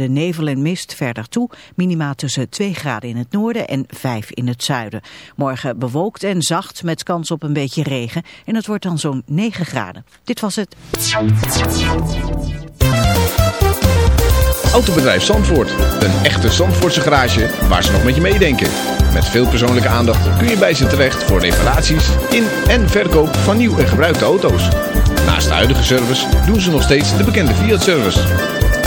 de nevel en mist verder toe. Minima tussen 2 graden in het noorden en 5 in het zuiden. Morgen bewolkt en zacht met kans op een beetje regen. En het wordt dan zo'n 9 graden. Dit was het. Autobedrijf Zandvoort. Een echte Zandvoortse garage waar ze nog met je meedenken. Met veel persoonlijke aandacht kun je bij ze terecht voor reparaties in en verkoop van nieuw en gebruikte auto's. Naast de huidige service doen ze nog steeds de bekende Fiat-service.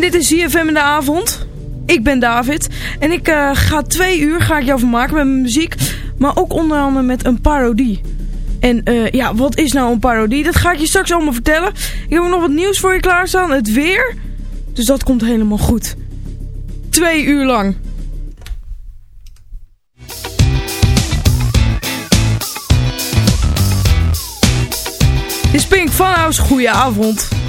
Dit is ZFM in de avond. Ik ben David. En ik eh, ga twee uur ga ik jou vermaken met mijn muziek. Maar ook onder andere met een parodie. En eh, ja, wat is nou een parodie? Dat ga ik je straks allemaal vertellen. Ik heb nog wat nieuws voor je klaarstaan. Het weer. Dus dat komt helemaal goed. Twee uur lang. Dit is Pink van House. Goeie avond.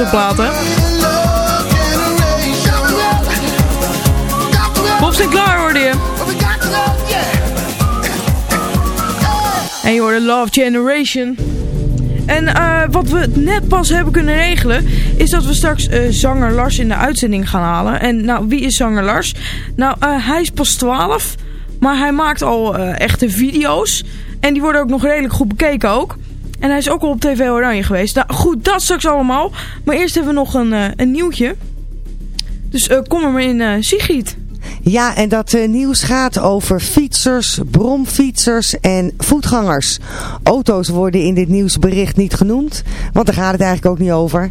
Zo'n platen. Bob Sinclair hoorde je. En je hoorde Love Generation. En eh, wat we net pas hebben kunnen regelen... is dat we straks eh, zanger Lars in de uitzending gaan halen. En nou, wie is zanger Lars? Nou, eh, hij is pas 12... maar hij maakt al echte video's. En die worden ook nog redelijk goed bekeken ook. En hij is ook al op TV Oranje geweest. Nou goed, dat straks allemaal. Maar eerst hebben we nog een, eh, een nieuwtje. Dus eh, kom er maar in, eh Sigrid. Ja, en dat eh, nieuws gaat over fietsers, bromfietsers en voetgangers. Auto's worden in dit nieuwsbericht niet genoemd, want daar gaat het eigenlijk ook niet over.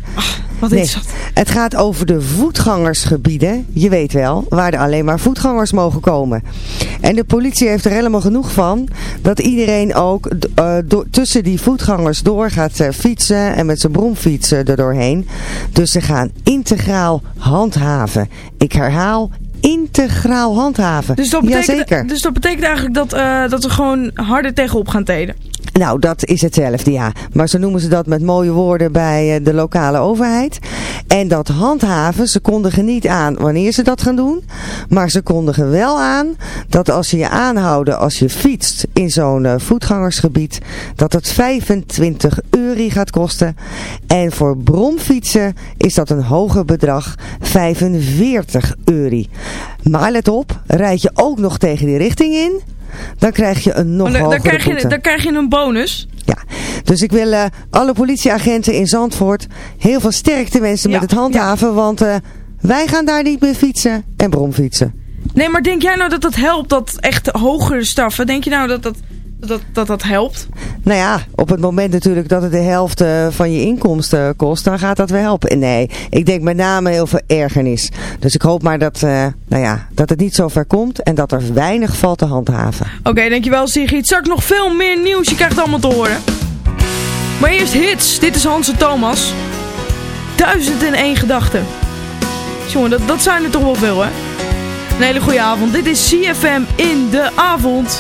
Wat Nee, is dat? het gaat over de voetgangersgebieden, je weet wel, waar er alleen maar voetgangers mogen komen. En de politie heeft er helemaal genoeg van dat iedereen ook eh, tussen die voetgangers door gaat eh, fietsen en met zijn bromfiets eh, er doorheen. Dus ze gaan integraal handhaven. Ik herhaal, integraal handhaven. Dus dat Jazeker. betekent, dus dat betekent eigenlijk dat, eh, dat we gewoon harder tegenop gaan treden. Nou, dat is hetzelfde, ja. Maar zo noemen ze dat met mooie woorden bij eh, de lokale overheid. En dat handhaven, ze kondigen niet aan wanneer ze dat gaan doen. Maar ze kondigen wel aan dat als ze je aanhouden als je fietst in zo'n eh, voetgangersgebied, dat het 25 euro gaat kosten. En voor bromfietsen is dat een hoger bedrag, 45 euro. Maar let op, rijd je ook nog tegen die richting in, dan krijg je een nog dan, dan, hogere krijg je, boete. dan krijg je een bonus. Ja, dus ik wil eh, alle politieagenten in Zandvoort heel veel sterkte wensen Ja, met het handhaven, want eh, wij gaan daar niet meer fietsen en bromfietsen. Nee, maar denk jij nou dat dat helpt, dat echt hogere straffen? Denk je nou dat dat, dat, dat, dat helpt? Nou ja, op het moment natuurlijk dat het de helft eh, van je inkomsten kost, dan gaat dat wel helpen. Nee, ik denk met name heel veel ergernis. Dus ik hoop maar dat, eh, nou ja, dat het niet zo ver komt en dat er weinig valt te handhaven. Oké, dankjewel Sigrid. Straks nog veel meer nieuws, je krijgt het allemaal te horen. Maar eerst hits. Dit is Hans en Thomas. Duizend en één gedachten. Jongen, dat, dat zijn er toch wel veel, hè? Een hele goede avond. Dit is CFM in de avond.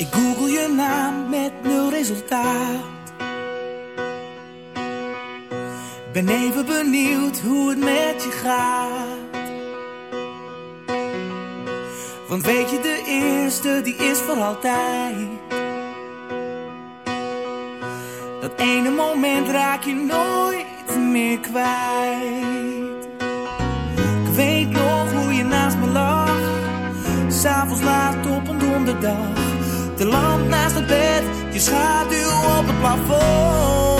Ik google je naam met nul resultaat. Ben even benieuwd hoe het met je gaat. Want weet je, de eerste die is voor altijd. Dat ene moment raak je nooit meer kwijt. Ik weet nog hoe je naast me lag. S'avonds laat op een donderdag. De lamp naast het bed, je schaduw op het plafond.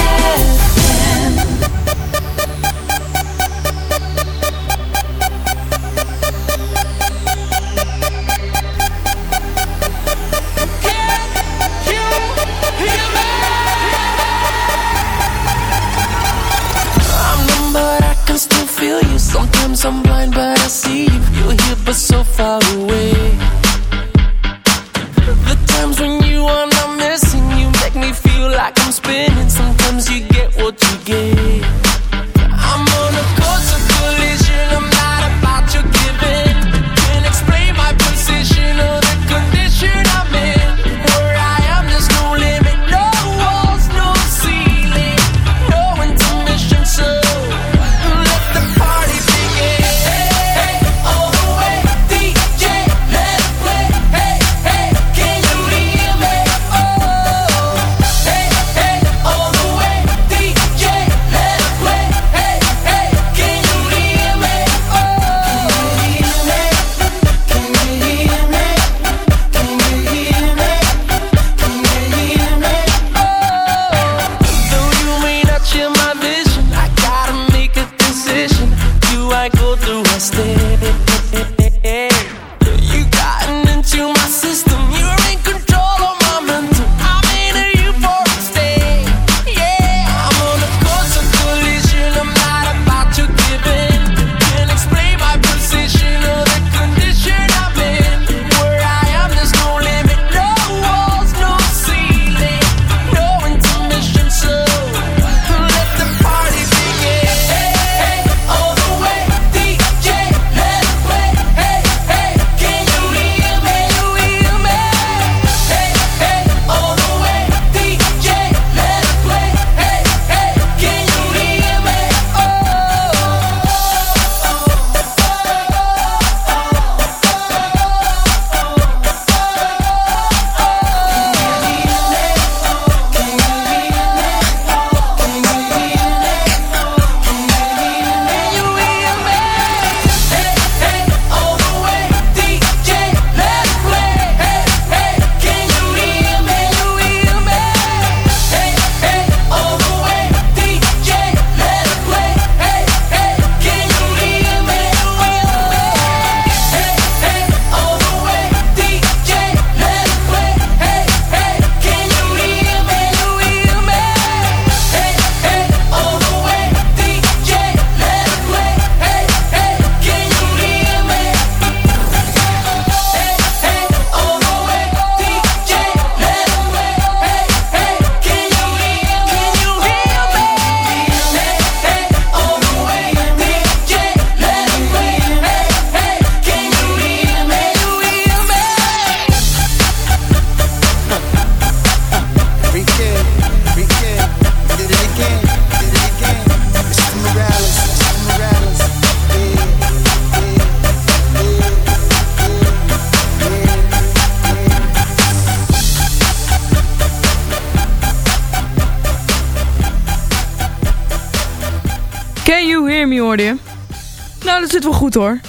hoor.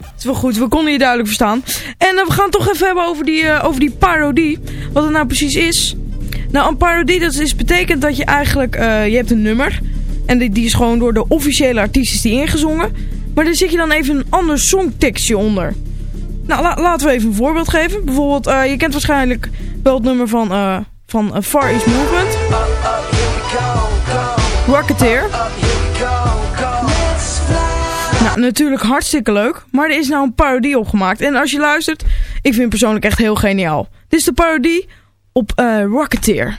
Dat is wel goed, we konden je duidelijk verstaan. En eh, we gaan het toch even hebben over die, eh, over die parodie. Wat het nou precies is. Nou, een parodie, dat is, betekent dat je eigenlijk... eh, je hebt een nummer. En die, die is gewoon door de officiële artiesten die ingezongen. Maar daar zit je dan even een ander songtekstje onder. Nou, la- laten we even een voorbeeld geven. Bijvoorbeeld, je kent waarschijnlijk wel het nummer van, van Far East Movement. Rocketeer. Natuurlijk hartstikke leuk. Maar er is nou een parodie opgemaakt. En als je luistert, ik vind het persoonlijk echt heel geniaal. Dit is de parodie op eh, Rocketeer.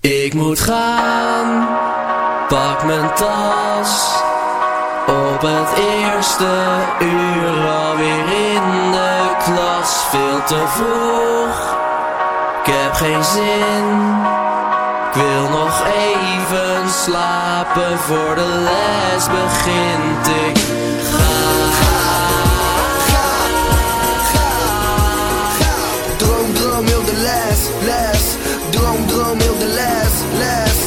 Ik moet gaan, pak mijn tas. Op het eerste uur alweer in de klas. Veel te vroeg, ik heb geen zin. Ik wil nog even slapen voor de les begint. Ik Droom, droom, heel de les, les. Droom, droom, heel de les, les.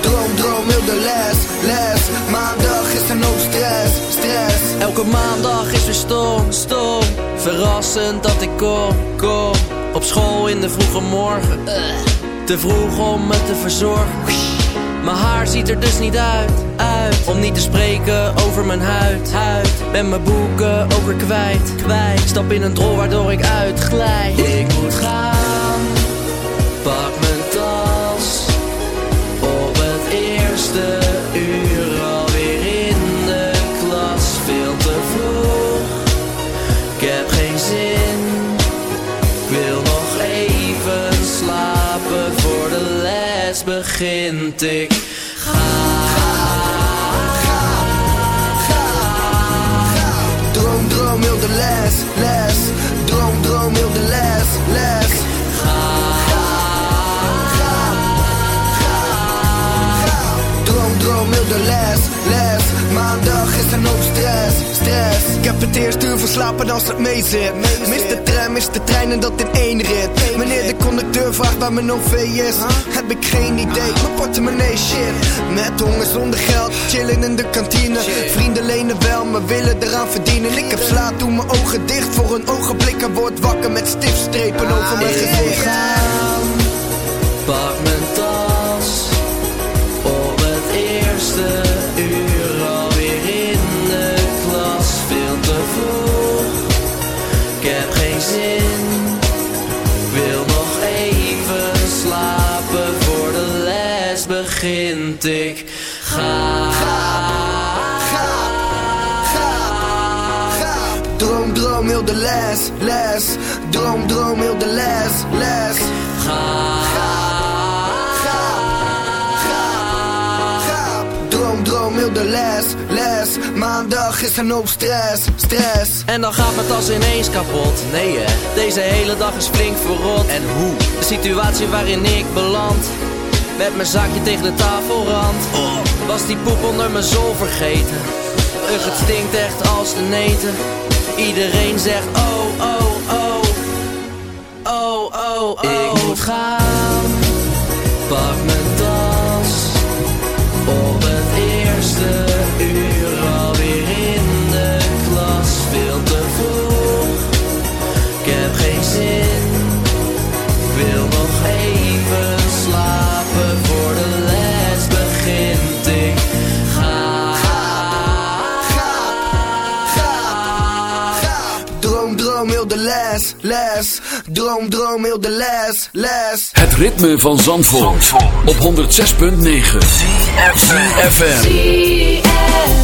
Droom, droom, heel de les, les. Maandag is er nog stress, stress. Elke maandag is weer stom, stom. Verrassend dat ik kom, kom. Op school in de vroege morgen. Te vroeg om me te verzorgen. Mijn haar ziet er dus niet uit, uit. Om niet te spreken over mijn huid, huid. Ben mijn boeken weer kwijt, kwijt. Stap in een drol waardoor ik uitglijd. Ik moet gaan, pak mijn tas. Op het eerste begint. Ik Droom, droom, heel de les, les. Droom, droom, heel de les, les. Droom, droom, heel de les, les. Maandag is een hoop stress, stress. Heb het eerst uur verslapen als het mee zit. Mis de tram, mis de trein en dat in één rit. Wanneer de conducteur vraagt waar mijn OV is, heb ik geen idee. Mijn portemonnee shit. Met honger zonder geld, chillen in de kantine. Vrienden lenen wel, maar willen eraan verdienen. Ik heb slaap, doe mijn ogen dicht voor een ogenblik en word wakker met stiftstrepen over mijn gezicht. Pak mijn tas op het eerste begint. Ik ga. Droom, droom, heel de les, les. Droom, droom, heel de les, les. Droom, droom, heel de les, les. Maandag is een hoop stress, stress. En dan gaat mijn tas ineens kapot. Nee hè, deze hele dag is flink verrot. En hoe? De situatie waarin ik beland. Met mijn zakje tegen de tafelrand. Was die poep onder mijn zool vergeten. Ugh, het stinkt echt als de neten. Iedereen zegt oh, oh, oh. Oh, oh, oh. Ik moet gaan. Pak mijn les, les. Droom, droom, heel de les, les. Het ritme van Zandvoort, op 106.9 FM.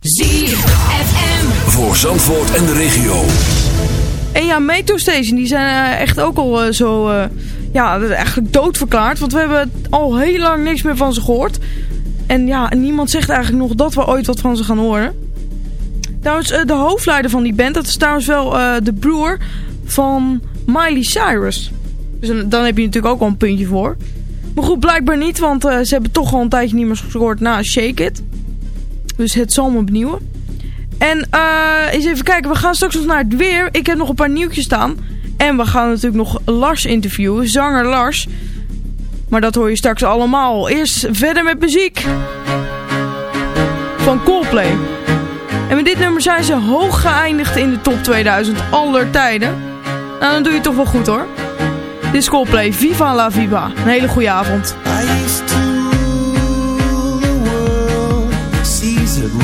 ZFM. Voor Zandvoort en de regio. En ja, Metro Station, die zijn eh, echt ook al eh, zo, eh, ja, eigenlijk doodverklaard. Want we hebben al heel lang niks meer van ze gehoord. En ja, niemand zegt eigenlijk nog dat we ooit wat van ze gaan horen. Trouwens, de hoofdleider van die band, dat is trouwens wel eh, de broer van Miley Cyrus. Dus dan- dan heb je natuurlijk ook al een puntje voor. Maar goed, blijkbaar niet, want eh, ze hebben toch al een tijdje niet meer gehoord na Shake It. Dus het zal me benieuwen. En eh eens even kijken, we gaan straks nog naar het weer. Ik heb nog een paar nieuwtjes staan. En we gaan natuurlijk nog Lars interviewen, zanger Lars. Maar dat hoor je straks allemaal. Eerst verder met muziek. Van Coldplay. En met dit nummer zijn ze hoog geëindigd in de top 2000 aller tijden. Nou, dan doe je het toch wel goed hoor. Dit is Coldplay, Viva la Viva. Een hele goede avond.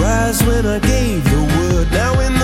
Rise when I gave the word. Now in the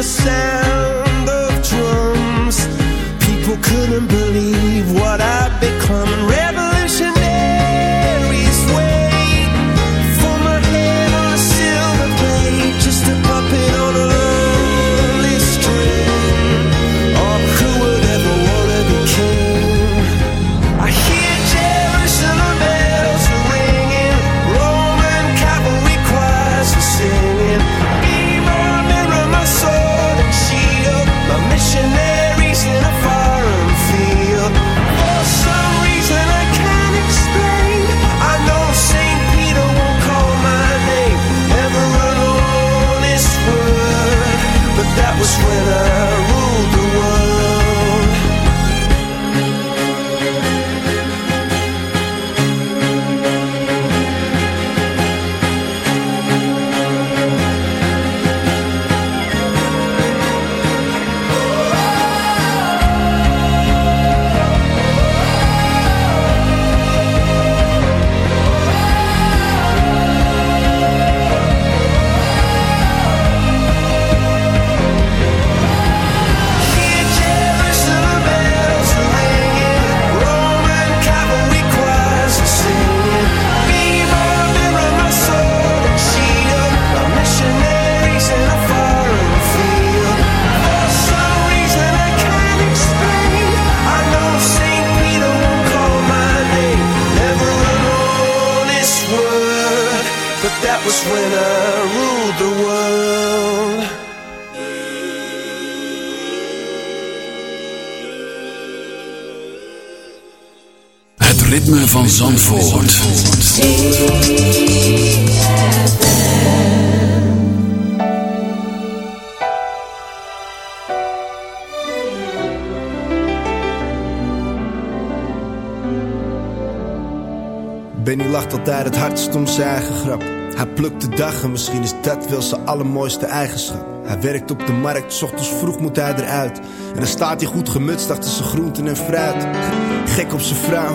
the sound ritme van Zandvoort. Benny lacht altijd het hardst om zijn eigen grap. Hij plukt de dag en misschien is dat wel zijn allermooiste eigenschap. Hij werkt op de markt, 's ochtends vroeg moet hij eruit. En dan staat hij goed gemutst achter zijn groenten en fruit. Gek op zijn vrouw,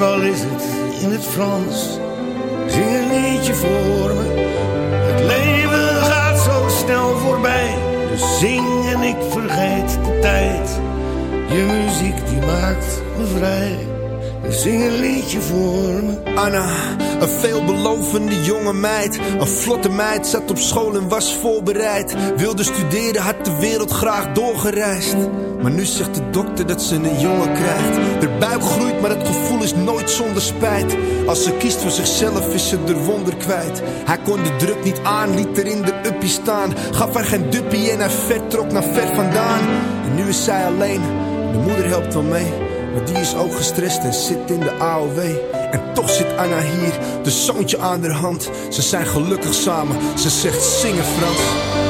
Al is het in het Frans, zing een liedje voor me. Het leven gaat zo snel voorbij, dus zing en ik vergeet de tijd. Je muziek die maakt me vrij, dus zing een liedje voor me. Anna, een veelbelovende jonge meid. Een vlotte meid, zat op school en was voorbereid. Wilde studeren, had de wereld graag doorgereisd. Maar nu zegt de dokter dat ze een jongen krijgt. De buik groeit, maar het gevoel is nooit zonder spijt. Als ze kiest voor zichzelf, is ze er wonder kwijt. Hij kon de druk niet aan, liet er in de uppie staan. Gaf haar geen duppie en hij vertrok naar ver vandaan. En nu is zij alleen, de moeder helpt wel mee. Maar die is ook gestrest en zit in de AOW. En toch zit Anna hier, de zoontje aan haar hand. Ze zijn gelukkig samen, ze zegt zingen Frans.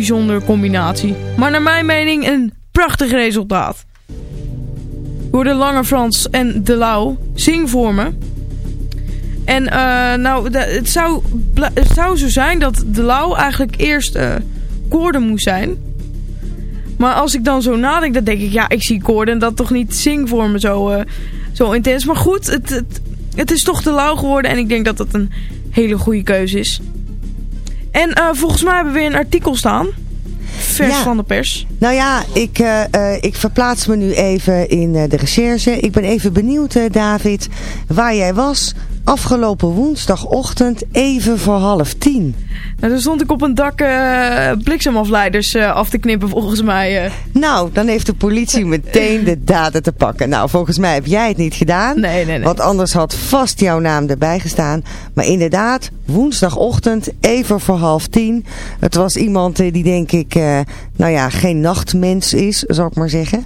Bijzondere combinatie. Maar naar mijn mening een prachtig resultaat. Door Lange Frans en De Lau. Zing voor me. En eh, nou, het, zou, het zou zo zijn dat De Lau eigenlijk eerst eh koorden moest zijn. Maar als ik dan zo nadenk, dan denk ik, ja, ik zie koorden en dat toch niet zing voor me zo, eh, zo intens. Maar goed, het, het, het is toch De Lau geworden en ik denk dat dat een hele goede keuze is. En eh, volgens mij hebben we weer een artikel staan. Vers Ja. van de pers. Nou ja, ik, eh, eh, ik verplaats me nu even in de recherche. Ik ben even benieuwd, David, waar jij was afgelopen woensdagochtend even voor half tien. Nou, toen stond ik op een dak eh, bliksemafleiders eh, af te knippen volgens mij. eh. Nou, dan heeft de politie meteen de daden te pakken. Nou, volgens mij heb jij het niet gedaan. Nee, nee, nee. Want anders had vast jouw naam erbij gestaan. Maar inderdaad, woensdagochtend, even voor half tien. Het was iemand die denk ik, nou ja, geen nachtmens is, zal ik maar zeggen.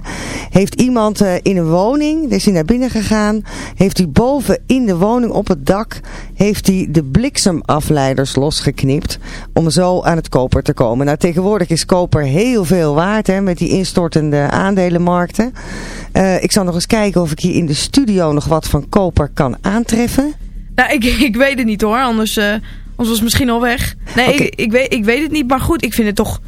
Heeft iemand eh, in een woning, is hij naar binnen gegaan. Heeft hij boven in de woning op het dak, heeft hij de bliksemafleiders losgeknipt. Om zo aan het koper te komen. Nou, tegenwoordig is koper heel veel waard, hè, met die instortende aandelenmarkten. Eh, ik zal nog eens kijken of ik hier in de studio nog wat van koper kan aantreffen. Nou, ik, ik weet het niet hoor, anders, eh, anders was het misschien al weg. Nee, ik, weet, ik weet het niet, maar goed, ik vind het toch...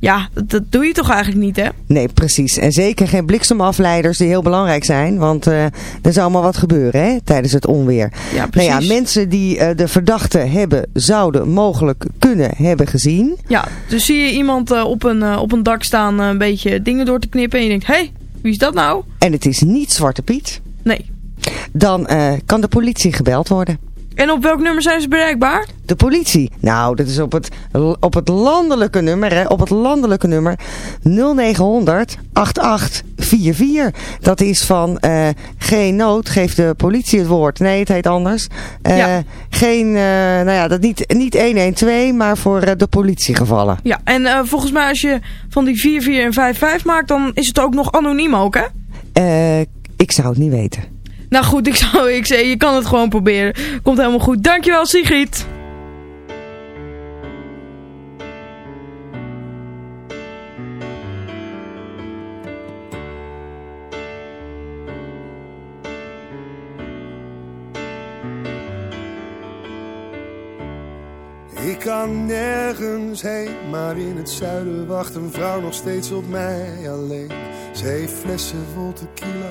Ja, dat, dat doe je toch eigenlijk niet, hè? Nee, precies. En zeker geen bliksemafleiders die heel belangrijk zijn. Want eh, er zou allemaal wat gebeuren hè, tijdens het onweer. Ja, Nou precies. ja, mensen die eh, de verdachte hebben, zouden mogelijk kunnen hebben gezien. Ja, dus zie je iemand eh, op, een, op een dak staan een beetje dingen door te knippen en je denkt, hé, hey, Wie is dat nou? en het is niet Zwarte Piet, Nee. dan kan de politie gebeld worden. En op welk nummer zijn ze bereikbaar? De politie. Nou, dat is op het, op het landelijke nummer, hè, op het landelijke nummer 0900 8844. Dat is van eh, geen nood, geeft de politie het woord. Nee, het heet anders. Eh, Ja. Geen, eh, nou ja, dat niet, niet 112, maar voor de politiegevallen. Ja, en volgens mij als je van die 44 en 55 maakt, dan is het ook nog anoniem ook, hè? Ik zou het niet weten. Nou goed, ik zou ik zeg, je kan het gewoon proberen. Komt helemaal goed. Dankjewel Sigrid. Ik kan nergens heen, maar in het zuiden wacht een vrouw nog steeds op mij alleen. Ze heeft flessen vol tequila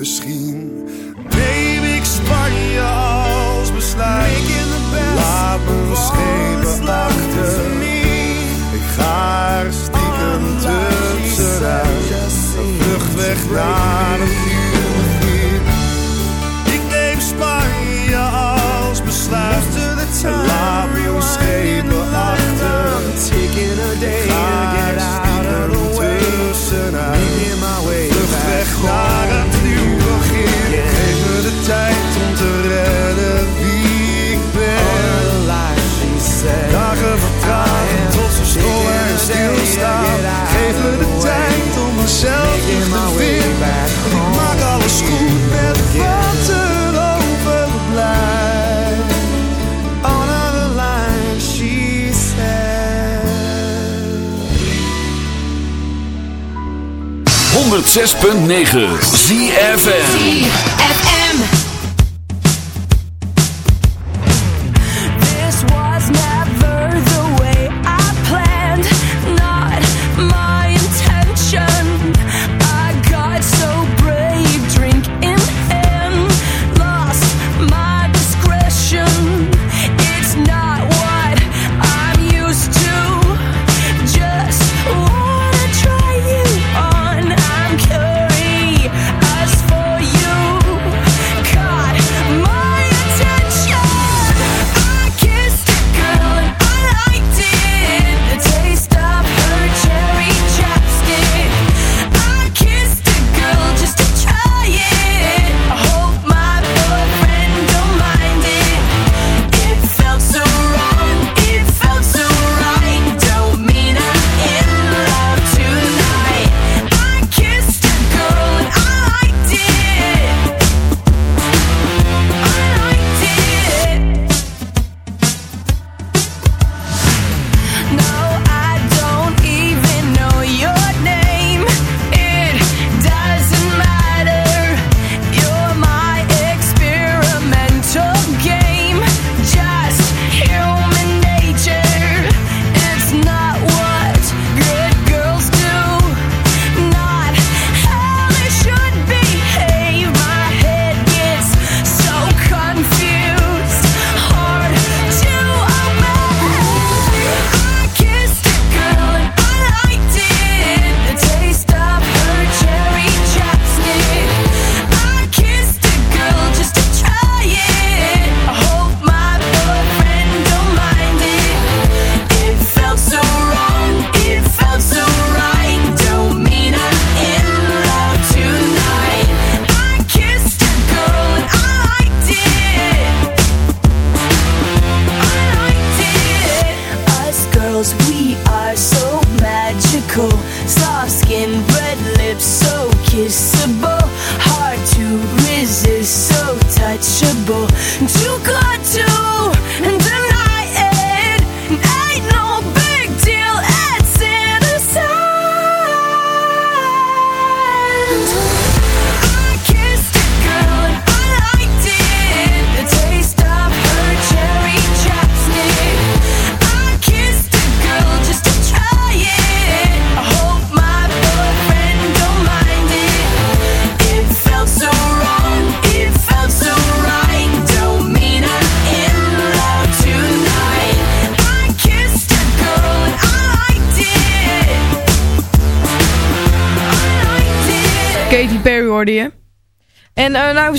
Misschien neem ik Spanje als besluit. Laat mijn schepen achter. Ik ga er stiekem tussenuit. Een vlucht weg naar een nieuw begin. Ik neem Spanje als besluit. Laat mijn schepen achter. Taking a day 106.9 ZFM.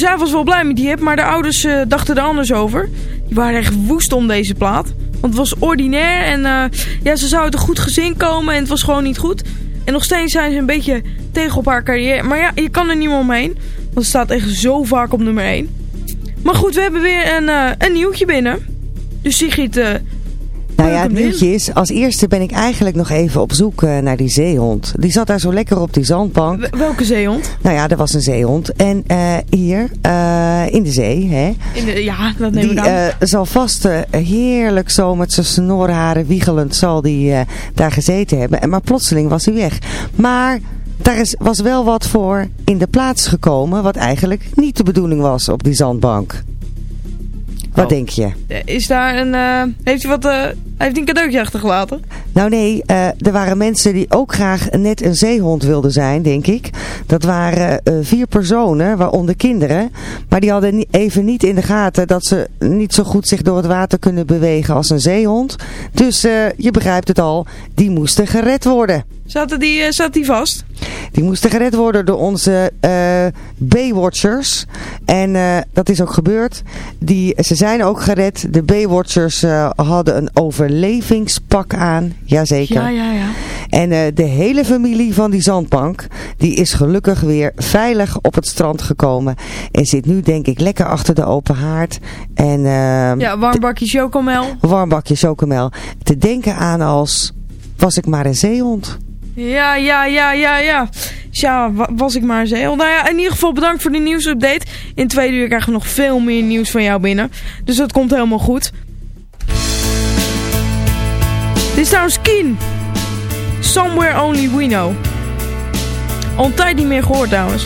Zijn vast wel blij met die hip, maar de ouders eh, dachten er anders over. Die waren echt woest om deze plaat. Want het was ordinair en eh, ja, ze zou uit een goed gezin komen en het was gewoon niet goed. En nog steeds zijn ze een beetje tegen op haar carrière. Maar ja, je kan er niet meer omheen. Want het staat echt zo vaak op nummer 1. Maar goed, we hebben weer een, eh, een nieuwtje binnen. Dus Sigrid, Nou ja, het nieuwtje is, als eerste ben ik eigenlijk nog even op zoek eh, naar die zeehond. Die zat daar zo lekker op die zandbank. welke zeehond? Nou ja, er was een zeehond. En eh, hier, eh, in de zee, hè. In de, ja, dat neem Die ik aan. eh, zal vast heerlijk zo met zijn snorharen wiegelend zal die daar gezeten hebben. En maar plotseling was hij weg. Maar daar is, was wel wat voor in de plaats gekomen wat eigenlijk niet de bedoeling was op die zandbank. Wat Oh. denk je? Eh, Is daar een... eh, heeft hij wat... eh, heeft hij een cadeautje achtergelaten? Nou nee, er waren mensen die ook graag net een zeehond wilden zijn, denk ik. Dat waren vier personen, waaronder kinderen. Maar die hadden even niet in de gaten dat ze niet zo goed zich door het water kunnen bewegen als een zeehond. Dus je begrijpt het al, die moesten gered worden. Zaten die, eh, zat die vast? Die moesten gered worden door onze eh Baywatchers. En eh, dat is ook gebeurd. Die, ze zijn ook gered. De Baywatchers eh, hadden een overlevingspak aan. Jazeker. Ja, ja, ja. En de hele familie van die zandbank, die is gelukkig weer veilig op het strand gekomen. En zit nu denk ik lekker achter de open haard. En ehm, Ja, warm bakje chocomel. warm bakje chocomel. Te denken aan als, was ik maar een zeehond. Ja, ja, ja, ja, ja. Tja, wa- was ik maar zeehond. Nou ja, in ieder geval bedankt voor de nieuwsupdate. In twee uur krijgen we nog veel meer nieuws van jou binnen. Dus dat komt helemaal goed. Dit is trouwens Keen. Somewhere Only We Know. Al tijd niet meer gehoord trouwens.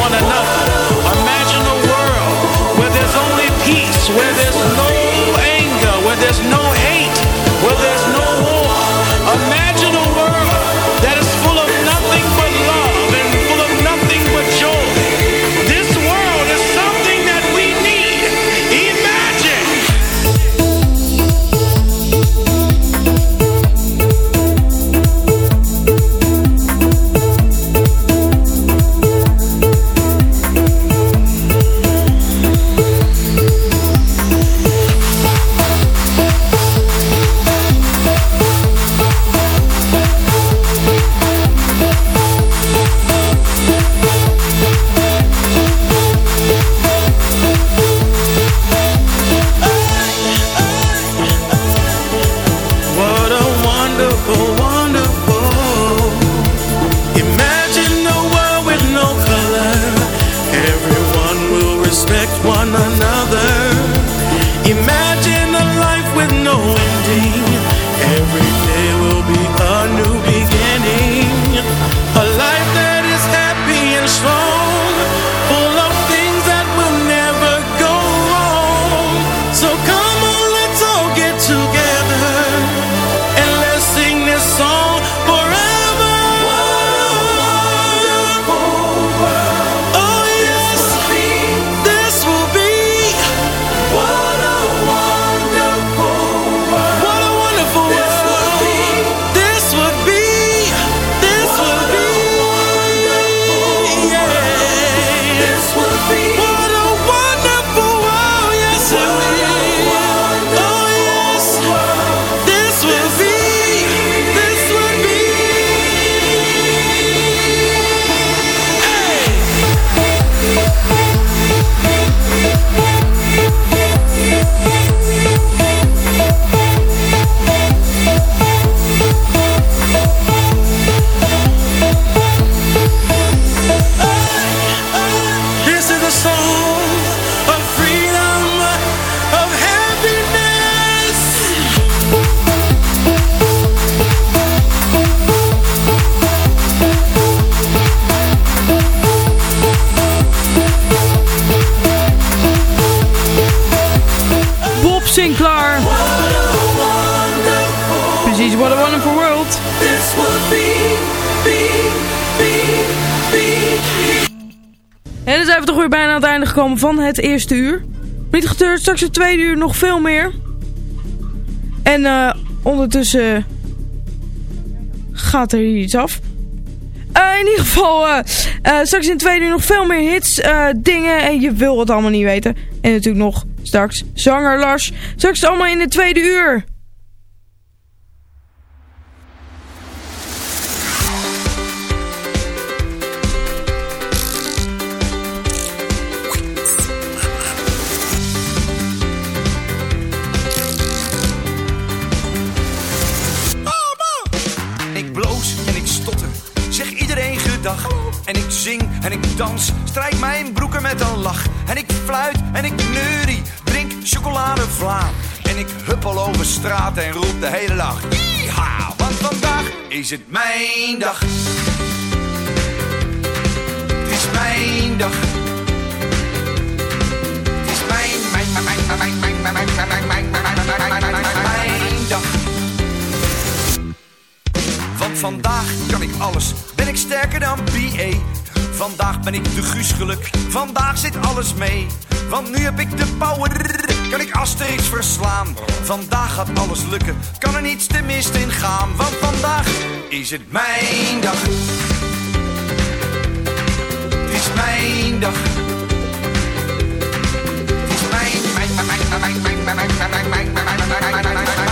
One another. Imagine a world where there's only peace, where there's van het eerste uur. Niet getreurd, straks het tweede uur nog veel meer. En eh, ondertussen gaat er hier iets af. Eh, in ieder geval, eh, eh, straks in het tweede uur nog veel meer hits, eh, dingen. En je wil het allemaal niet weten. En natuurlijk nog straks zanger Lars. Straks allemaal in het tweede uur. Het mijn dag. Het is mijn dag. Het is mijn, mijn, mijn, mijn, mijn, mijn, mijn, mijn, mijn, mijn, mijn, mijn, mijn, dag. Want vandaag kan ik alles, ben ik sterker dan BA. Vandaag ben ik de Guus geluk, vandaag zit alles mee. Want nu heb ik de power, kan ik Asterix verslaan. Vandaag gaat alles lukken, kan er niets te mist in gaan. Want vandaag is het mijn dag. Het is mijn dag. Het is mijn, mijn, mijn, mijn, mijn, mijn, mijn, mijn, mijn, mijn, mijn, mijn, mijn, mijn, mijn, mijn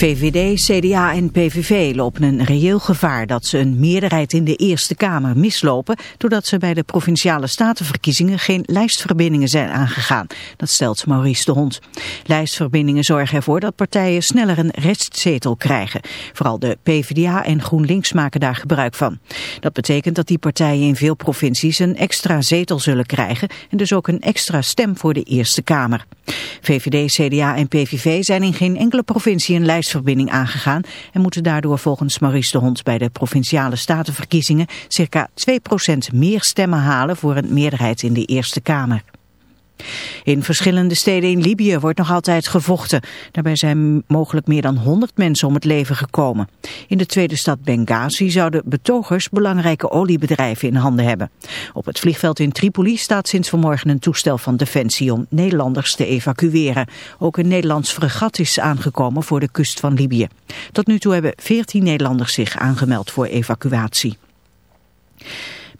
VVD, CDA en PVV lopen een reëel gevaar dat ze een meerderheid in de Eerste Kamer mislopen... doordat ze bij de Provinciale Statenverkiezingen geen lijstverbindingen zijn aangegaan. Dat stelt Maurice de Hond. Lijstverbindingen zorgen ervoor dat partijen sneller een restzetel krijgen. Vooral de PvdA en GroenLinks maken daar gebruik van. Dat betekent dat die partijen in veel provincies een extra zetel zullen krijgen... en dus ook een extra stem voor de Eerste Kamer. VVD, CDA en PVV zijn in geen enkele provincie een lijstverbinding aangegaan en moeten daardoor volgens Maurice de Hond bij de provinciale statenverkiezingen circa 2% meer stemmen halen voor een meerderheid in de Eerste Kamer. In verschillende steden in Libië wordt nog altijd gevochten. Daarbij zijn mogelijk meer dan 100 mensen om het leven gekomen. In de tweede stad Benghazi zouden betogers belangrijke oliebedrijven in handen hebben. Op het vliegveld in Tripoli staat sinds vanmorgen een toestel van Defensie om Nederlanders te evacueren. Ook een Nederlands fregat is aangekomen voor de kust van Libië. Tot nu toe hebben 14 Nederlanders zich aangemeld voor evacuatie.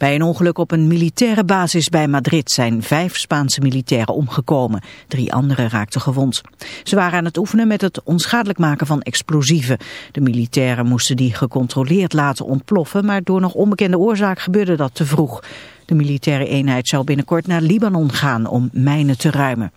Bij een ongeluk op een militaire basis bij Madrid zijn vijf Spaanse militairen omgekomen. Drie anderen raakten gewond. Ze waren aan het oefenen met het onschadelijk maken van explosieven. De militairen moesten die gecontroleerd laten ontploffen, maar door nog onbekende oorzaak gebeurde dat te vroeg. De militaire eenheid zou binnenkort naar Libanon gaan om mijnen te ruimen.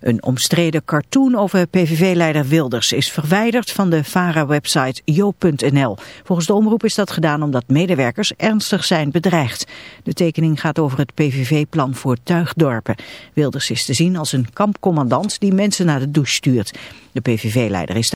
Een omstreden cartoon over PVV-leider Wilders is verwijderd van de VARA-website jo.nl. Volgens de omroep is dat gedaan omdat medewerkers ernstig zijn bedreigd. De tekening gaat over het PVV-plan voor tuigdorpen. Wilders is te zien als een kampcommandant die mensen naar de douche stuurt. De PVV-leider is